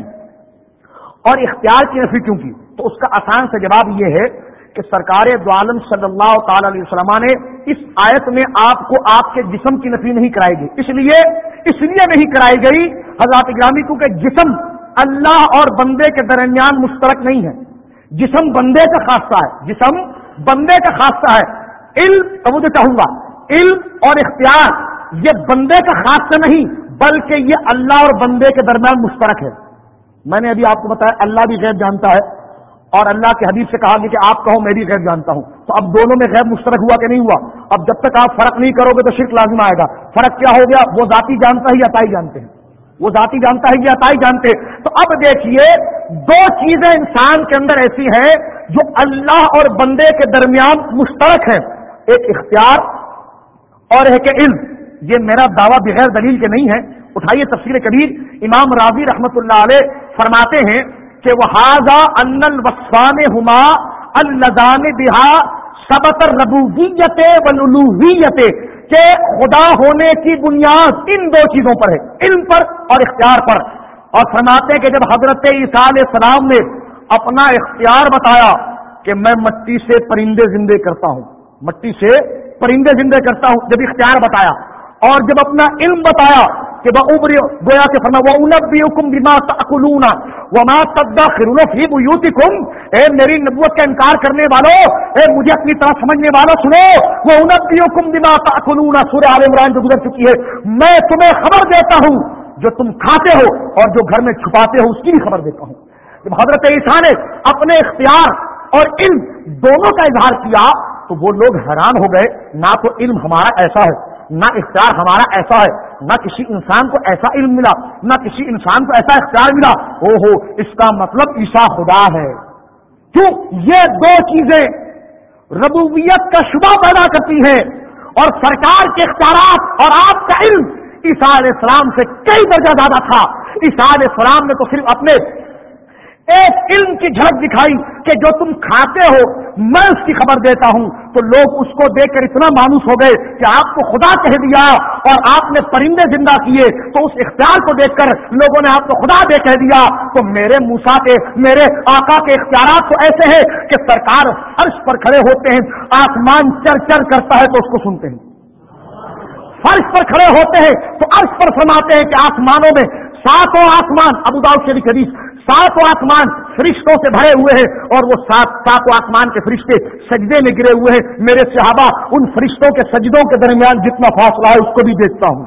اور اختیار کی نفی کیوں کی، تو اس کا آسان سے جواب یہ ہے کہ سرکار دعالم صلی اللہ تعالی علیہ وسلم نے اس آیت میں آپ کو آپ کے جسم کی نفی نہیں کرائی گئی۔ اس لیے اس لیے نہیں کرائی گئی حضرات گرامی کیونکہ جسم اللہ اور بندے کے درمیان مشترک نہیں ہے۔ جسم بندے کا خاصہ ہے۔ جسم بندے کا خاصہ ہے۔ علم مجھے چاہوں گا، علم اور اختیار، یہ بندے کا خاصہ نہیں، بلکہ یہ اللہ اور بندے کے درمیان مشترک ہے۔ میں نے ابھی آپ کو بتایا، اللہ بھی غیب جانتا ہے۔ اور اللہ کے حبیب سے کہا گیا کہ آپ کہو، میں بھی غیب جانتا ہوں۔ تو اب دونوں میں غیب مشترک ہوا کہ نہیں ہوا؟ اب جب تک آپ فرق نہیں کرو گے تو شرک لازم آئے گا۔ فرق کیا ہو گیا؟ وہ ذاتی جانتا ہے یا تائی جانتے ہیں؟ وہ ذاتی جانتا ہے یا تائی جانتے ہیں؟ تو اب دیکھیے، دو چیزیں انسان کے اندر ایسی ہیں جو اللہ اور بندے کے درمیان مشترک ہیں۔ ایک اختیار اور ایک علم۔ یہ میرا دعویٰ بغیر دلیل کے نہیں ہے۔ اٹھائیے تفصیل کبیر۔ امام راضی رحمت اللہ علیہ فرماتے ہیں کہ وہ ہاضا ان الوسفان ہما الزان بہا سبت ربویت ولویت کہ خدا ہونے کی بنیاد ان دو چیزوں پر ہے، علم پر اور اختیار پر۔ اور فرماتے کہ جب حضرت عیسیٰ علیہ السلام نے اپنا اختیار بتایا کہ میں مٹی سے پرندے زندے کرتا ہوں، مٹی سے پرندے زندے کرتا ہوں، جب اختیار بتایا اور جب اپنا علم بتایا کہ وہ ابری گویا کے فرما وہ انبی حکم بیما تکلونا وہ ماں تدا خرون فی اے میری نبوت کا انکار کرنے والوں اے مجھے اپنی طرح سمجھنے والا سنو وہ انبی حکم بیما تکلونا سورہ عال عمران جو گزر چکی ہے، میں تمہیں خبر دیتا ہوں، جو تم کھاتے ہو اور جو گھر میں چھپاتے ہو، اس کی بھی خبر دیتا ہوں۔ جب حضرت عیسیٰ نے اپنے اختیار اور علم دونوں کا اظہار کیا، تو وہ لوگ حیران ہو گئے، نہ تو علم ہمارا ایسا ہے نہ اختیار ہمارا ایسا ہے، نہ کسی انسان کو ایسا علم ملا، نہ کسی انسان کو ایسا اختیار ملا۔ او ہو اس کا مطلب عیسا خدا ہے۔ کیوں؟ یہ دو چیزیں ربوبیت کا شبہ پیدا کرتی ہیں اور سرکار کے اختیارات اور آپ کا علم عیسیٰ علیہ السلام سے کئی درجہ زیادہ تھا۔ عیسیٰ علیہ السلام نے تو صرف اپنے ایک علم کی جھلک دکھائی کہ جو تم کھاتے ہو، میں اس کی خبر دیتا ہوں۔ تو لوگ اس کو دیکھ کر اتنا مانوس ہو گئے کہ آپ کو خدا کہہ دیا اور آپ نے پرندے زندہ کیے۔ تو اس اختیار کو دیکھ کر لوگوں نے آپ کو خدا دے کہہ دیا۔ تو میرے موسا کے، میرے آقا کے اختیارات تو ایسے ہیں کہ سرکار فرش پر کھڑے ہوتے ہیں۔ آسمان چر چر کرتا ہے تو اس کو سنتے ہیں۔ فرش پر کھڑے ہوتے ہیں تو عرش پر فرماتے ہیں کہ آسمانوں میں ساتوں آسمان۔ ابو داؤ شریف حدیث سات آسمان فرشتوں سے بھرے ہوئے ہیں اور وہ سات سات آسمان کے فرشتے سجدے میں گرے ہوئے ہیں۔ میرے صحابہ، ان فرشتوں کے سجدوں کے درمیان جتنا فاصلہ ہے، اس کو بھی دیکھتا ہوں۔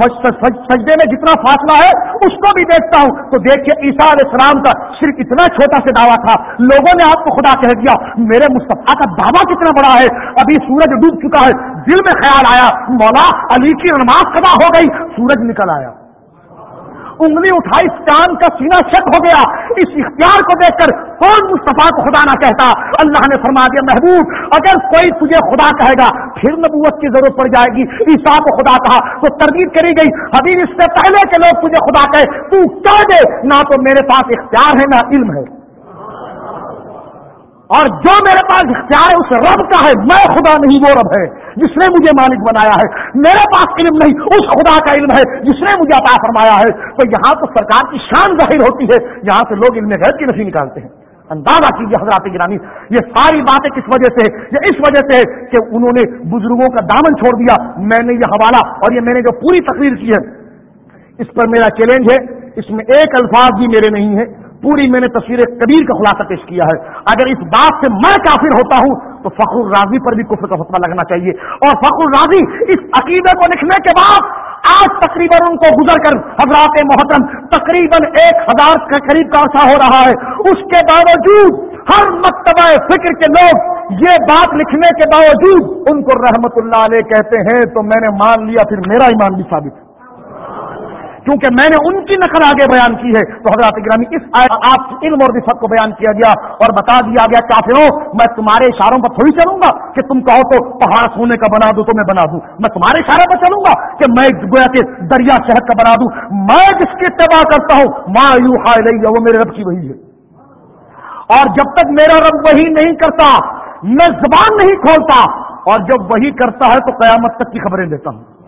سجدے میں جتنا فاصلہ ہے، اس کو بھی دیکھتا ہوں۔ تو دیکھیے، عیسیٰ علیہ السلام کا صرف اتنا چھوٹا سے دعویٰ تھا۔ لوگوں نے آپ کو خدا کہہ دیا، میرے مصطفیٰ کا دعویٰ کتنا بڑا ہے۔ ابھی سورج ڈوب چکا ہے، دل میں خیال آیا، مولا علی کی نماز خدا ہو گئی، سورج نکل آیا۔ انگلی اٹھائی چاند کا سینہ شک ہو گیا۔ اس اختیار کو دیکھ کر کون مصطفیٰ کو خدا نہ کہتا؟ اللہ نے فرما دیا، محبوب، اگر کوئی تجھے خدا کہے گا، پھر نبوت کی ضرورت پڑ جائے گی۔ عیسا کو خدا کہا، تو تردید کری گئی۔ حبیب، اس سے پہلے کے لوگ تجھے خدا کہے تو کہہ دے؟ نہ تو میرے پاس اختیار ہے، نہ علم ہے۔ اور جو میرے پاس اختیار ہے، اس رب کا ہے، میں خدا نہیں، وہ رب ہے، جس نے مجھے مالک بنایا ہے۔ میرے پاس علم نہیں، اس خدا کا علم ہے، جس نے مجھے عطا فرمایا ہے۔ تو یہاں تو سرکار کی شان ظاہر ہوتی ہے، یہاں سے لوگ علم غیر کی نفی نکالتے ہیں۔ اندازہ کیجیے حضرات گرانی یہ ساری باتیں کس وجہ سے یہ اس وجہ سے کہ انہوں نے بزرگوں کا دامن چھوڑ دیا۔ میں نے یہ حوالہ اور یہ میں نے جو پوری تقریر کی ہے، اس پر میرا چیلنج ہے۔ اس میں ایک الفاظ بھی میرے نہیں ہے پوری میں نے تصویر کبیر کا خلاصہ پیش کیا ہے۔ اگر اس بات سے میں کافر ہوتا ہوں، تو فخر الراضی پر بھی کفر کا فتوا لگنا چاہیے۔ اور فخر الراضی اس عقیدے کو لکھنے کے بعد آج تقریباً ان کو گزر کر حضرات محترم تقریباً ایک ہزار کے قریب کا عرصہ ہو رہا ہے۔ اس کے باوجود ہر مکتبہ فکر کے لوگ یہ بات لکھنے کے باوجود ان کو رحمت اللہ علیہ کہتے ہیں، تو میں نے مان لیا، پھر میرا ایمان بھی ثابت۔ ہے کیونکہ میں نے ان کی نقل آگے بیان کی ہے۔ تو حضرات گرامی اس آپ علم اور رفت کو بیان کیا گیا اور بتا دیا گیا کافروں، میں تمہارے اشاروں پر تھوڑی چلوں گا کہ تم کہو تو پہاڑ سونے کا بنا دوں تو میں بنا دوں۔ میں تمہارے اشارے پر چلوں گا کہ میں گویا کہ دریا شہد کا بنا دوں۔ میں جس کی اتباع کرتا ہوں ماں یو ہائے وہ میرے رب کی وہی ہے۔ اور جب تک میرا رب وہی نہیں کرتا، میں زبان نہیں کھولتا، اور جب وہی کرتا ہے تو قیامت تک کی خبریں دیتا ہوں۔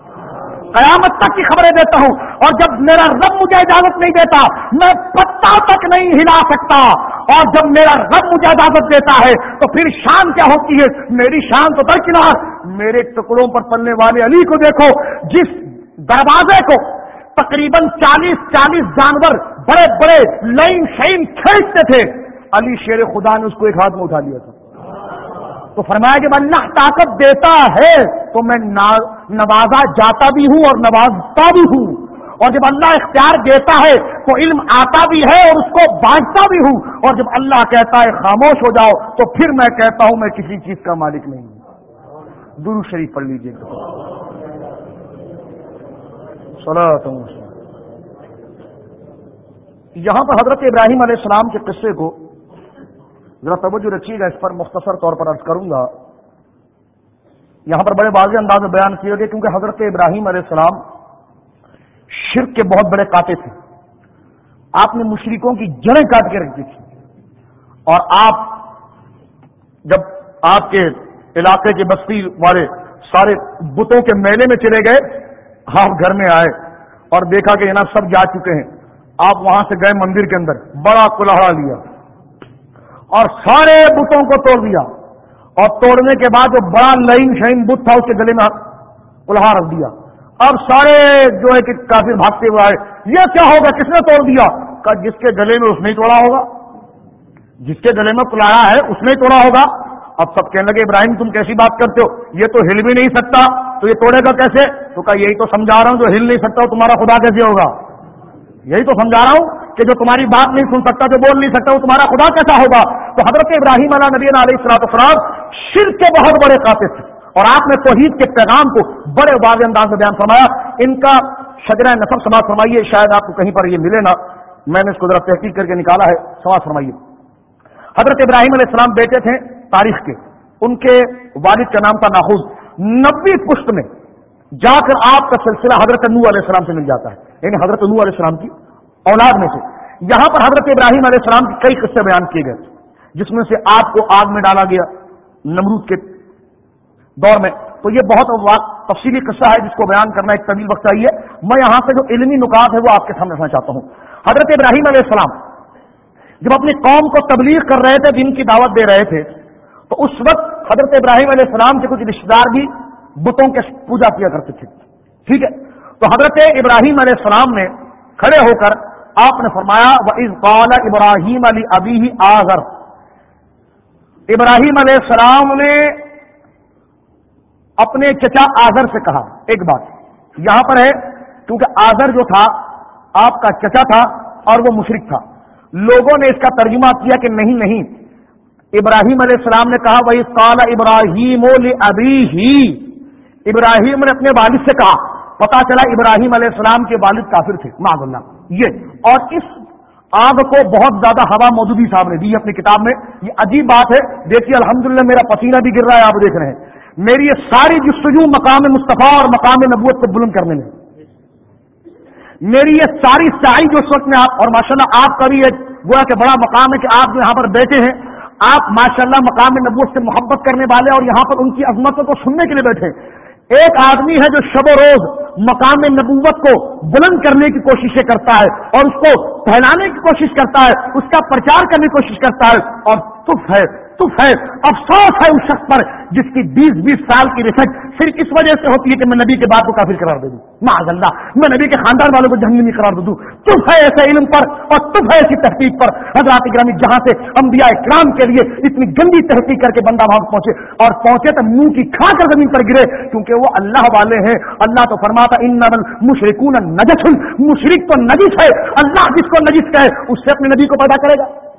قیامت تک کی خبریں دیتا ہوں اور جب میرا رب مجھے اجازت نہیں دیتا، میں پتا تک نہیں ہلا سکتا۔ اور جب میرا رب مجھے اجازت دیتا ہے، تو پھر شان کیا ہوتی ہے؟ میری شان تو درکنار۔ میرے ٹکڑوں پر پلنے والے علی کو دیکھو، جس دروازے کو تقریباً چالیس چالیس جانور بڑے بڑے لائن شائن کھینچتے تھے، علی شیر خدا نے اس کو ایک ہاتھ میں اٹھا لیا تھا۔ تو فرمایا جب اللہ طاقت دیتا ہے تو میں نوازا جاتا بھی ہوں اور نوازتا بھی ہوں۔ اور جب اللہ اختیار دیتا ہے تو علم آتا بھی ہے اور اس کو بانٹتا بھی ہوں۔ اور جب اللہ کہتا ہے خاموش ہو جاؤ تو پھر میں کہتا ہوں میں کسی چیز کا مالک نہیں ہوں۔ درو شریف پڑھ لیجیے یہاں پر حضرت ابراہیم علیہ السلام کے قصے کو ذرا توجہ رکھیے گا اس پر مختصر طور پر عرض کروں گا۔ یہاں پر بڑے واضح انداز میں بیان کیے گئے کیونکہ حضرت ابراہیم علیہ السلام شرک کے بہت بڑے کاٹے تھے۔ آپ نے مشرقوں کی جڑیں کاٹ کے رکھ دی تھی اور آپ جب آپ کے علاقے کے بستی والے سارے بتوں کے میلے میں چلے گئے، آپ گھر میں آئے اور دیکھا کہ یہاں سب جا چکے ہیں۔ آپ وہاں سے گئے مندر کے اندر، بڑا کلہڑا لیا۔ اور سارے بتوں کو توڑ دیا۔ اور توڑنے کے بعد جو بڑا لائن شائن بت تھا، اس کے گلے میں کلہا رکھ دیا۔ اب سارے جو ہے کہ کافی بھاگتے ہوئے آئے۔ یہ کیا ہوگا؟ کس نے توڑ دیا؟ کہ جس کے گلے میں اس نے توڑا ہوگا۔ جس کے گلے میں کلایا ہے، اس نے توڑا ہوگا۔ اب سب کہنے لگے، ابراہیم، تم کیسی بات کرتے ہو؟ یہ تو ہل بھی نہیں سکتا۔ تو یہ توڑے گا کیسے؟ تو کہا، یہی تو سمجھا رہا ہوں جو ہل نہیں سکتا تمہارا خدا کیسے ہوگا؟ یہی تو سمجھا رہا ہوں۔ کہ جو تمہاری بات نہیں سن سکتا، جو بول نہیں سکتا، وہ تمہارا خدا کیسا ہوگا؟ تو حضرت ابراہیم علیہ نبی علیہ السلاط افراد شرک کے بہت بڑے قاطف تھے۔ اور آپ نے توحید کے پیغام کو بڑے واضح انداز میں بیان فرمایا۔ ان کا شجرہ نصب سماج فرمائیے، شاید آپ کو کہیں پر یہ ملے نا۔ میں نے اس کو ذرا تحقیق کر کے نکالا ہے سماج فرمائیے۔ حضرت ابراہیم علیہ السلام بیٹے تھے تاریخ کے۔ ان کے والد کا نام تھا ناخوز نبی پشت میں جا کر آپ کا سلسلہ حضرت نو علیہ السلام سے مل جاتا ہے۔ یعنی حضرت نو علیہ السلام کی اولاد میں سے۔ یہاں پر حضرت ابراہیم علیہ السلام کے کئی قصے بیان کیے گئے۔ جس میں سے آپ کو آگ میں ڈالا گیا، نمرود کے دور میں۔ تو یہ بہت تفصیلی قصہ ہے، جس کو بیان کرنا ایک طویل وقت آئی ہے میں یہاں سے جو علمی نکات ہے، وہ آپ کے سامنے رکھنا چاہتا ہوں۔ حضرت ابراہیم علیہ السلام جب اپنی قوم کو تبلیغ کر رہے تھے دن کی دعوت دے رہے تھے، تو اس وقت حضرت ابراہیم علیہ السلام کے کچھ رشتے دار بھی بتوں کے پوجا کیا کرتے تھے۔ ٹھیک ہے؟ تو حضرت ابراہیم علیہ السلام نے کھڑے ہو کر آپ نے فرمایا وہ از قال ابراہیم علی ابھی آزر ابراہیم علیہ السلام نے اپنے چچا آزر سے کہا، ایک بات، یہاں پر ہے، کیونکہ آزر جو تھا، آپ کا چچا تھا اور وہ مشرق تھا۔ لوگوں نے اس کا ترجمہ کیا کہ نہیں نہیں۔ ابراہیم علیہ السلام نے کہا وہی قال ابراہیم ابھی ہی ابراہیم نے اپنے والد سے کہا پتا چلا ابراہیم علیہ السلام کے والد کافر تھے، معذ اللہ۔ یہ اور اس آگ کو بہت زیادہ ہوا مودودی صاحب نے دی اپنی کتاب میں۔ یہ عجیب بات ہے۔ دیکھیے، الحمدللہ میرا پسینہ بھی گر رہا ہے، آپ دیکھ رہے ہیں۔ میری یہ ساری جستجو مقام مصطفیٰ اور مقام نبوت کو بلند کرنے میں۔ میری یہ ساری سائی جو اس وقت میں آپ اور ماشاء اللہ آپ کا بھی یہ گویا کہ بڑا مقام ہے کہ آپ جو یہاں پر بیٹھے ہیں، آپ ماشاء اللہ مقام نبوت سے محبت کرنے والے اور یہاں پر ان کی عظمتوں کو سننے کے لیے بیٹھے ایک آدمی ہے جو شب و روز مقام نبوت کو بلند کرنے کی کوششیں کرتا ہے اور اس کو پھیلانے کی کوشش کرتا ہے، اس کا پرچار کرنے کی کوشش کرتا ہے اور تف ہے۔ تف ہے، افسوس ہے اس شخص پر جس کی بیس بیس سال کی ریسرچ صرف اس وجہ سے ہوتی ہے کہ میں نبی کے بعد کو کافر قرار دے دوں۔ معاذ اللہ، میں نبی کے خاندان والوں کو جہنمی قرار دے دوں۔ تف ہے ایسے علم پر اور تف ہے ایسی تحقیق پر۔ حضرات گرامی، جہاں سے انبیاء اکرام کے لیے اتنی گندی تحقیق کر کے بندہ بھاگ پہنچے اور پہنچے تو منہ کی کھا کر زمین پر گرے، کیونکہ وہ اللہ والے ہیں۔ اللہ تو فرماتا ان مشرقون نجس مشرق تو نجس ہے۔ اللہ جس کو نجس کہے، اس سے اپنے نبی کو پیدا کرے گا۔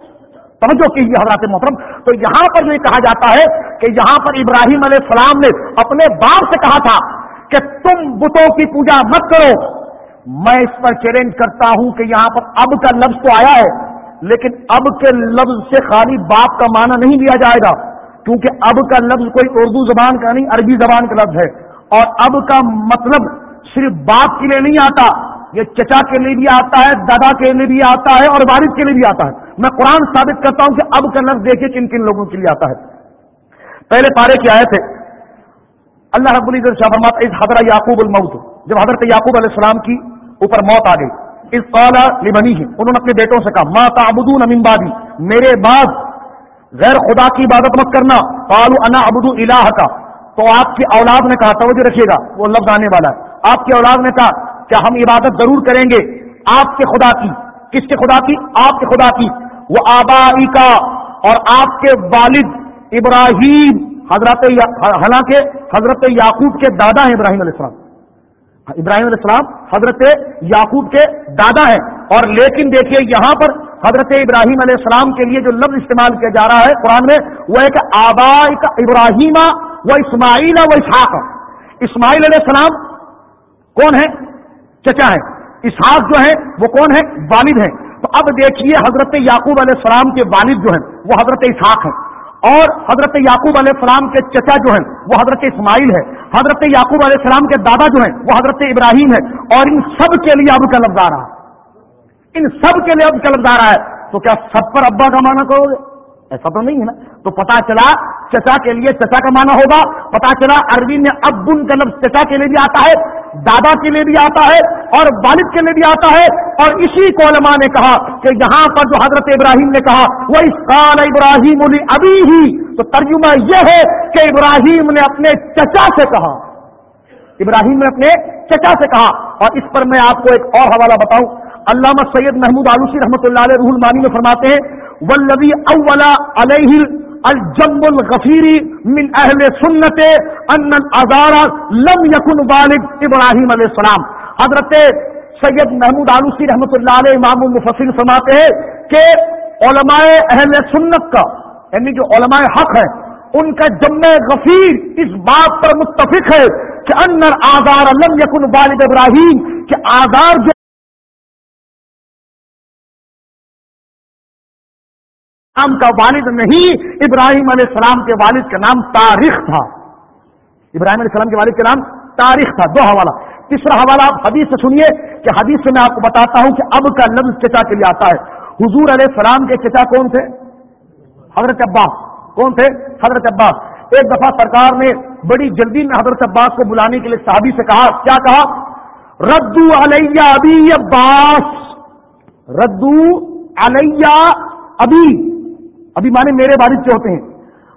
سمجھو کہ یہ حضرات محترم۔ تو یہاں پر یہ کہا جاتا ہے کہ یہاں پر ابراہیم علیہ السلام نے اپنے باپ سے کہا تھا کہ تم بتوں کی پوجا مت کرو۔ میں اس پر چیلنج کرتا ہوں کہ یہاں پر اب کا لفظ تو آیا ہے، لیکن اب کے لفظ سے خالی باپ کا معنی نہیں لیا جائے گا۔ کیونکہ اب کا لفظ کوئی اردو زبان کا نہیں، عربی زبان کا لفظ ہے۔ اور اب کا مطلب صرف باپ کے لیے نہیں آتا، یہ چچا کے لیے بھی آتا ہے، دادا کے لیے بھی آتا ہے اور والد کے لیے بھی آتا ہے۔ میں قرآن ثابت کرتا ہوں کہ اب کا لفظ دیکھیے کن کن لوگوں کے لیے آتا ہے۔ پہلے پارے کی آئے تھے اللہ رب العزت شاہ فرمات اس حضرت یعقوب الموت جب حضرت یعقوب علیہ السلام کی اوپر موت آ گئی اس قالا لبنی ہے انہوں نے اپنے بیٹوں سے کہا ماں تعبدون من بعدی میرے بعد غیر خدا کی عبادت مت کرنا قالوا انا ابدو الہ کا تو آپ کی اولاد نے کہا، توجہ رکھیے گا، وہ لفظ آنے والا ہے آپ کی اولاد نے کہا کہ ہم عبادت ضرور کریں گے؟ آپ کے خدا کی کس کے خدا کی؟ آپ کے خدا کی۔ وہ آبائی کا اور آپ کے والد ابراہیم، حضرت حالانکہ حضرت یعقوب کے دادا ہیں ابراہیم علیہ السلام۔ ابراہیم علیہ السلام حضرت یعقوب کے دادا ہیں۔ اور لیکن دیکھیے یہاں پر حضرت ابراہیم علیہ السلام کے لیے جو لفظ استعمال کیا جا رہا ہے قرآن میں، وہ ایک آبائی کا ابراہیم و اسماعیل و اسحاق۔ اسماعیل علیہ السلام کون ہے چچا ہے اسحاق جو ہے وہ کون ہے والد ہیں۔ تو اب دیکھیے حضرت یعقوب علیہ السلام کے والد جو ہیں، وہ حضرت اسحاق ہیں۔ اور حضرت یعقوب علیہ السلام کے چچا جو ہیں، وہ حضرت اسماعیل ہے حضرت یعقوب علیہ السلام کے دادا جو ہیں، وہ حضرت ابراہیم ہے اور ان سب کے لیے اب کا لفظ آ رہا ہے ان سب کے لیے اب کا لفظ آ رہا ہے۔ تو کیا سب پر ابا کا مانا کرو گے؟ ایسا تو نہیں ہے نا۔ تو پتا چلا چچا کے لیے چچا کا مانا ہوگا۔ پتا چلا عربی میں ابن کا لفظ چچا کے لیے بھی آتا ہے، دادا کے لیے بھی آتا ہے۔ اور والد کے لیے بھی آتا ہے اور اسی کو علماء نے کہا کہ یہاں پر جو حضرت ابراہیم نے کہا وہ اس کال ابراہیم ابھی ہی تو ترجمہ یہ ہے کہ ابراہیم نے اپنے چچا سے کہا ابراہیم نے اپنے چچا سے کہا اور اس پر میں آپ کو ایک اور حوالہ بتاؤں علامہ سید محمود آلوسی رحمۃ اللہ علیہ رحل مانی میں فرماتے ہیں ولوی اولا علیہ الجم الغفیری من اہل سنت ان الازارا لم یکن والد ابراہیم علیہ السلام حضرت سید محمود آلوسی رحمۃ اللہ علیہ امام المفسر فرماتے ہیں کہ علماء اہل سنت کا یعنی جو علماء حق ہے ان کا جم غفیر اس بات پر متفق ہے کہ ان آزار لم یکن والد ابراہیم، کہ آزار جو نام کا والد نہیں، ابراہیم علیہ السلام کے والد کا نام تاریخ تھا۔ ابراہیم علیہ السلام کے والد کا نام تاریخ تھا، دو حوالہ۔ تیسرا حوالہ آپ حدیث سے سنیے کہ حدیث سے میں آپ کو بتاتا ہوں کہ اب کا لفظ چچا کے لیے آتا ہے۔ حضور علیہ السلام کے چچا کون تھے؟ حضرت عباس۔ کون تھے؟ حضرت عباس۔ ایک دفعہ سرکار نے بڑی جلدی میں حضرت عباس کو بلانے کے لیے صحابی سے کہا، کیا کہا؟ ردو علیہ ابھی عباس۔ ردو علیہ ابھی ابھی مانے میرے والد کے ہوتے ہیں۔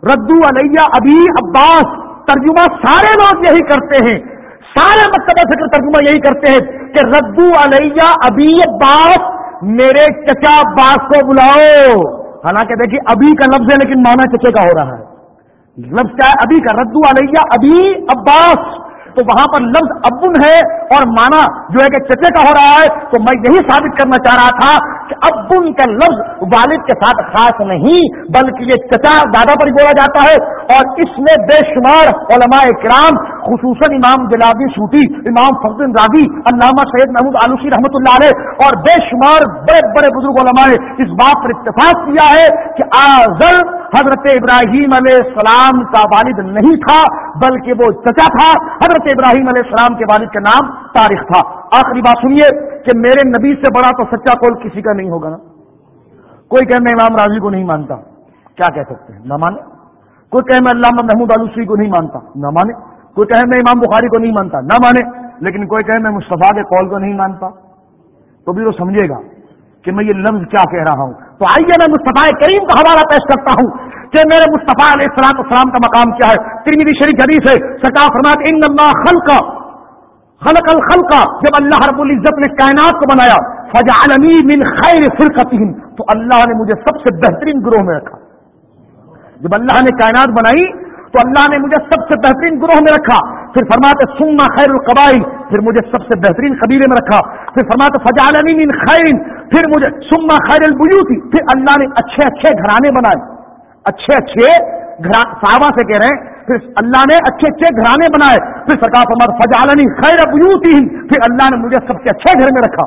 ردو علیہ ابھی عباس۔ ترجمہ سارے لوگ یہی کرتے ہیں۔ سارے مکتبہ فکر ترجمہ یہی کرتے ہیں کہ ردو علیہ ابھی عباس میرے چچا عباس کو بلاؤ۔ حالانکہ دیکھیے ابھی کا لفظ ہے لیکن مانا چچے کا ہو رہا ہے۔ لفظ کیا ہے؟ ابھی کا ردو علیہ ابھی عباس۔ تو وہاں پر لفظ ابن ہے اور مانا جو ہے کہ چچے کا ہو رہا ہے۔ تو میں یہی ثابت کرنا چاہ رہا تھا کہ ابن کا لفظ والد کے ساتھ خاص نہیں، بلکہ یہ چچا دادا پر بولا جاتا ہے۔ اور اس میں بے شمار علماء کرام خصوصاً امام جلابی سوٹی امام فخر راضی علامہ سید محمود آلوسی رحمۃ اللہ علیہ اور بے شمار بڑے بڑے بزرگ علماء نے اس بات پر اتفاق کیا ہے کہ آزر حضرت ابراہیم علیہ السلام کا والد نہیں تھا، بلکہ وہ چچا تھا۔ حضرت ابراہیم علیہ السلام کے والد کا نام تاریخ تھا۔ آخری بات سنیے کہ میرے نبی سے بڑا تو سچا کول کسی کا نہیں ہوگا نا۔ کوئی کہ میں امام راضی کو نہیں مانتا۔ کیا کہہ سکتے ہیں؟ نہ مانے۔ کوئی کہ میں علامہ محمود آلوسی کو نہیں مانتا۔ نہ مانے۔ کوئی کہے میں امام بخاری کو نہیں مانتا، نہ مانے، لیکن کوئی کہے میں مصطفیٰ کے قول کو نہیں مانتا۔ تو بھی وہ سمجھے گا کہ میں یہ لفظ کیا کہہ رہا ہوں۔ تو آئیے میں مصطفیٰ کریم کا حوالہ پیش کرتا ہوں کہ میرے مصطفیٰ علیہ السلام السلام کا مقام کیا ہے۔ ترمیدی شریف حدیث ہے سرکار فرمات ان اللہ خلق خلق الخلق جب اللہ رب العزت نے کائنات کو بنایا، فجعلنی من خیر فرقتہم۔ تو اللہ نے مجھے سب سے بہترین گروہ میں رکھا۔ جب اللہ نے کائنات بنائی تو اللہ نے مجھے سب سے بہترین گروہ میں رکھا۔ پھر فرماتے سما خیر القبائی پھر مجھے سب سے بہترین قبیلے میں رکھا۔ پھر فرماتے فجالنی من خیر پھر مجھے سما خیر البیوتی پھر اللہ نے اچھے اچھے گھرانے بنائے۔ اچھے اچھے صحابہ سے کہہ رہے ہیں۔ پھر اللہ نے اچھے اچھے گھرانے بنائے۔ پھر سرکار فرماتے فجالنی خیر ابیوتی پھر اللہ نے مجھے سب سے اچھے گھر میں رکھا۔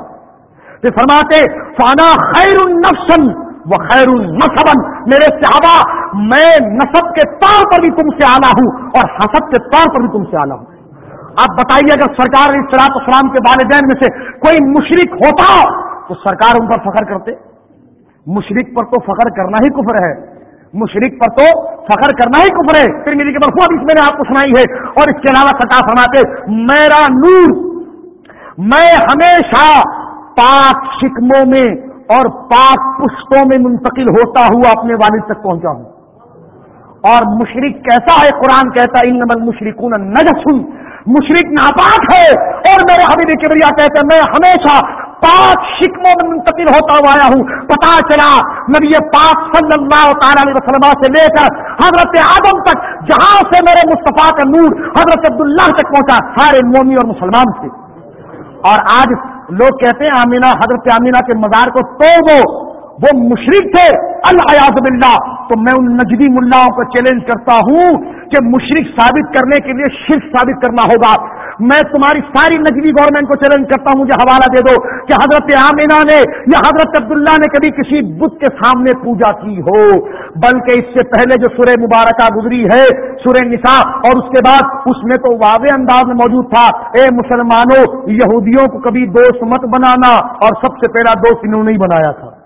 پھر فرماتے فانا خیر النفسن وہ خیر النصبن میرے صحابہ، میں نصب کے طور پر بھی تم سے آنا ہوں اور حسب کے طور پر بھی تم سے آنا ہوں۔ آپ بتائیے، اگر سرکار اصلاح اسلام کے والدین میں سے کوئی مشرق ہوتا تو سرکار ان پر فخر کرتے۔ مشرق پر تو فخر کرنا ہی کفر ہے۔ مشرق پر تو فخر کرنا ہی کفر ہے۔ پھر میری کے برفو اس میں نے آپ کو سنائی ہے اور اس کے علاوہ سٹا فرماتے، میرا نور، میں ہمیشہ پاک شکموں میں اور پاک پشتوں میں منتقل ہوتا ہوا اپنے والد تک پہنچا ہوں۔ اور مشرق کیسا ہے؟ قرآن کہتا ہے ان نمل مشرقوں نجسن مشرق ناپاک ہے۔ اور میرے حبیب کبریا کہتے ہیں، میں ہمیشہ پاک شکموں میں منتقل ہوتا ہوا آیا ہوں۔ پتا چلا، نبی پاک صلی اللہ تعالی علیہ وسلم سے لے کر حضرت آدم تک، جہاں سے میرے مصطفیٰ کا نور حضرت عبداللہ تک پہنچا، سارے مومی اور مسلمان تھے۔ اور آج لوگ کہتے ہیں آمینہ، حضرت آمینہ کے مزار کو تو وہ وہ مشرق تھے۔ الحیاض باللہ۔ تو میں ان نجدی ملاؤں کو چیلنج کرتا ہوں کہ مشرق ثابت کرنے کے لیے شرک ثابت کرنا ہوگا۔ میں تمہاری ساری نجوی گورنمنٹ کو چیلنج کرتا ہوں، مجھے حوالہ دے دو کہ حضرت عامینہ نے یا حضرت عبداللہ نے کبھی کسی بت کے سامنے پوجا کی ہو۔ بلکہ اس سے پہلے جو سورہ مبارکہ گزری ہے، سورہ نساء، اور اس کے بعد اس میں تو واضح انداز میں موجود تھا۔ اے مسلمانوں، یہودیوں کو کبھی دوست مت بنانا، اور سب سے پہلا دوست انہوں نے بنایا تھا۔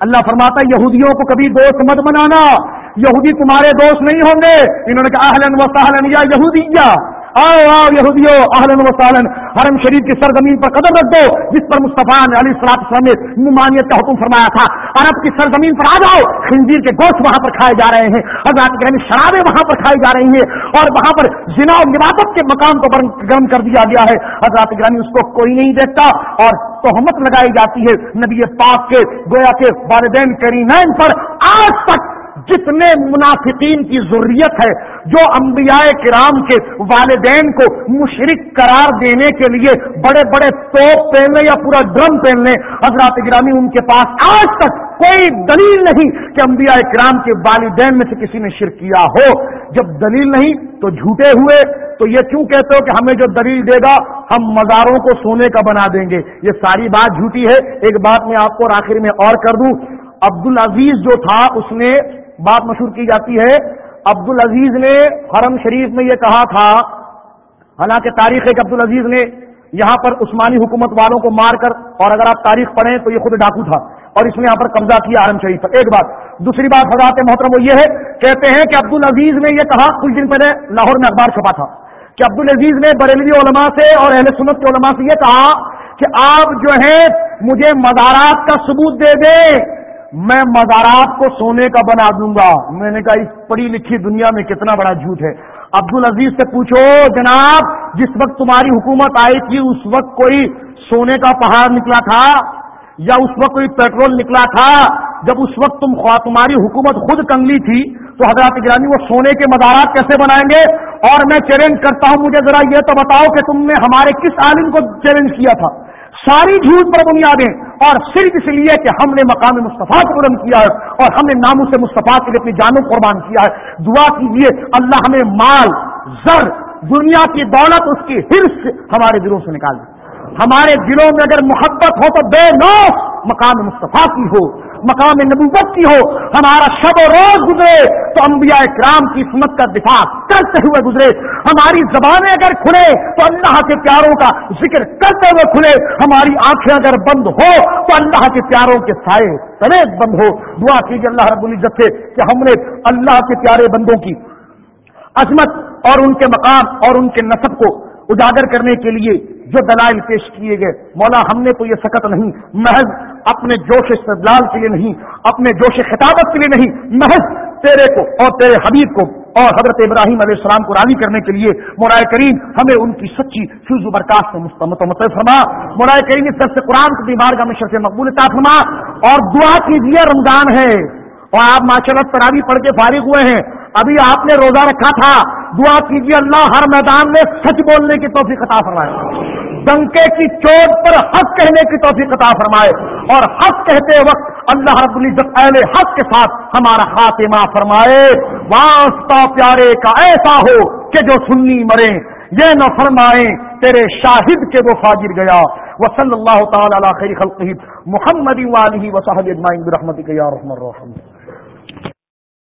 اللہ فرماتا یہودیوں کو کبھی دوست مت بنانا۔ یہودی تمہارے دوست نہیں ہوں گے۔ انہوں نے کہا اہلن و سہلن یا یہودیہ۔ آؤ آؤ یہودیو اہلن و سالن حرم شریف کی سرزمین پر قدم رکھ دو جس پر مصطفیٰ نے علی صلاح نے ممانیت کا حکم فرمایا تھا۔ عرب کی سرزمین پر آ جاؤ، خنزیر کے گوشت وہاں پر کھائے جا رہے ہیں، حضرات گرمی شرابیں وہاں پر کھائی جا رہی ہیں، اور وہاں پر زنا و نبادت کے مقام کو گرم کر دیا گیا ہے۔ حضرات گرمی اس کو کوئی نہیں دیکھتا، اور تہمت لگائی جاتی ہے۔ نبی پاک کے، گویا کے والدین کرینین پر آج تک جتنے منافقین کی ضروریت ہے، جو انبیاء کرام کے والدین کو مشرق قرار دینے کے لیے بڑے بڑے توپ پہننے یا پورا ڈرم پہننے حضرات گرامی ان کے پاس آج تک کوئی دلیل نہیں کہ انبیاء کرام کے والدین میں سے کسی نے شرک کیا ہو۔ جب دلیل نہیں تو جھوٹے ہوئے۔ تو یہ کیوں کہتے ہو کہ ہمیں جو دلیل دے گا، ہم مزاروں کو سونے کا بنا دیں گے۔ یہ ساری بات جھوٹی ہے۔ ایک بات میں آپ کو آخر میں اور کر دوں۔ عبد العزیز جو تھا، اس نے بات مشہور کی جاتی ہے۔ عبد العزیز نے حرم شریف میں یہ کہا تھا، حالانکہ تاریخ ہے کہ عبد العزیز نے یہاں پر عثمانی حکومت والوں کو مار کر، اور اگر آپ تاریخ پڑھیں تو یہ خود ڈاکو تھا، اور اس نے یہاں پر قبضہ کیا حرم شریف پر۔ ایک بات، دوسری بات حضرات محترم وہ یہ ہے، کہتے ہیں کہ عبد العزیز نے یہ کہا، کچھ دن پہلے لاہور میں اخبار چھپا تھا، کہ عبد العزیز نے بریلوی علماء سے اور اہل سنت کے علماء سے یہ کہا کہ آپ جو ہے مجھے مزارات کا ثبوت دے دیں میں مزارات کو سونے کا بنا دوں گا۔ میں نے کہا، اس پڑھی لکھی دنیا میں کتنا بڑا جھوٹ ہے۔ عبد العزیز سے پوچھو، جناب، جس وقت تمہاری حکومت آئی تھی، اس وقت کوئی سونے کا پہاڑ نکلا تھا؟ یا اس وقت کوئی پیٹرول نکلا تھا؟ جب اس وقت تم تمہاری حکومت خود کنگلی تھی، تو حضرات گرانی وہ سونے کے مزارات کیسے بنائیں گے؟ اور میں چیلنج کرتا ہوں، مجھے ذرا یہ تو بتاؤ کہ تم نے ہمارے کس عالم کو چیلنج کیا تھا؟ ساری جھوٹ پر بنیادیں اور صرف اس لیے کہ ہم نے مقام مصطفیٰ کو بلند کیا ہے اور ہم نے ناموں سے مصطفیٰ کے لیے اپنی جانوں قربان کیا ہے۔ دعا کیجیے اللہ ہمیں مال، زر، دنیا کی دولت، اس کی ہرس ہمارے دلوں سے نکال دے۔ ہمارے دلوں میں اگر محبت ہو تو بے نو مقام مصطفیٰ کی ہو، مقام نبوت کی ہو۔ ہمارا شب و روز گزرے تو انبیاء کرام کی سنت کا دفاع۔ کرتے ہوئے گزرے۔ ہماری زبانیں اگر کھلے تو اللہ کے پیاروں کا ذکر کرتے ہوئے کھلے۔ ہماری آنکھیں اگر بند ہو تو اللہ کے پیاروں کے سائے تنیز بند ہو۔ دعا کیجیے اللہ رب العزت سے کہ ہم نے اللہ کے پیارے بندوں کی عظمت اور ان کے مقام اور ان کے نصب کو اجاگر کرنے کے لیے جو دلائل پیش کیے گئے۔ مولا، ہم نے تو یہ سکت نہیں، محض اپنے جوش استدلال کے لیے نہیں، اپنے جوش خطابت کے لیے نہیں، محض تیرے کو اور تیرے حبیب کو اور حضرت ابراہیم علیہ السلام کو راضی کرنے کے لیے مرائے کریم ہمیں ان کی سچی فیض و برکات سے مستمت مطلب فرما۔ مرائے کریم اس سے قرآن کی بیمار کا مشرف مقبول فرما اور دعا کیجیے رمضان ہے۔ اور آپ ماشاء اللہ تراوی پڑھ کے فارغ ہوئے ہیں۔ ابھی آپ نے روزہ رکھا تھا۔ دعا کیجیے اللہ ہر میدان میں سچ بولنے کی توفیق عطا فرمائے۔ ڈنکے کی چوٹ پر حق کہنے کی توفیق عطا فرمائے اور حق کہتے وقت اللہ رب العزت اہل حق کے ساتھ ہمارا خاتمہ فرمائے۔ واسطہ پیارے کا ایسا ہو کہ جو سننی مرے یہ نہ فرمائے تیرے شاہد کے وہ فاجر گیا۔ وہ صلی اللہ تعالی خیر خلق محمد والی وصحب اجمائن برحمتک یا رحم الرحمن